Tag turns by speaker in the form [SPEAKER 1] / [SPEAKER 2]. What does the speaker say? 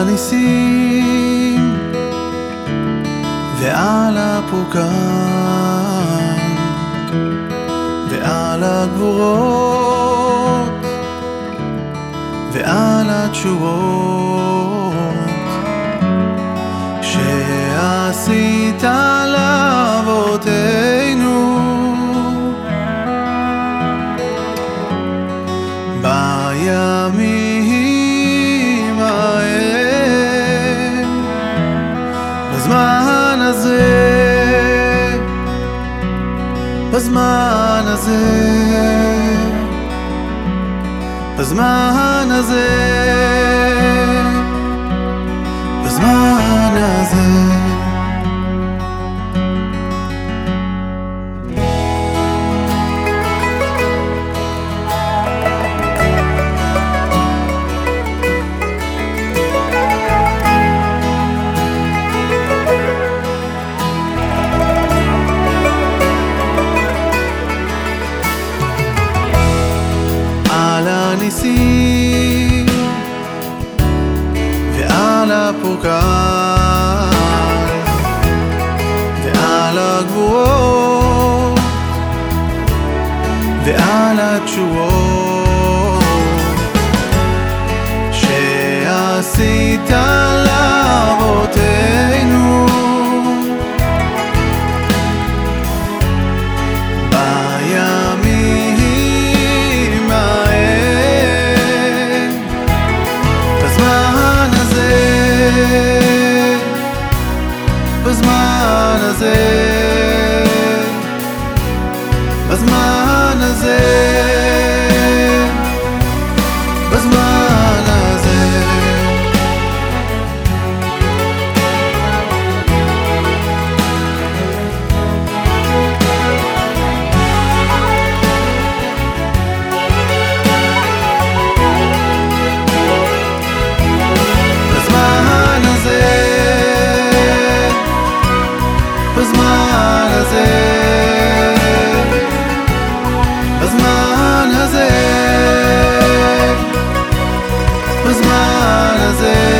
[SPEAKER 1] הניסים ועל הפורקן ועל הגבורות ועל התשובות שעשית לאבותינו. בימים בזמן הזה בזמן הזה בזמן הזה הניסים ועל הפורקן ועל הגבורות ועל התשובות שעשית בזמן הזה בזמן הזה בזמן הזה.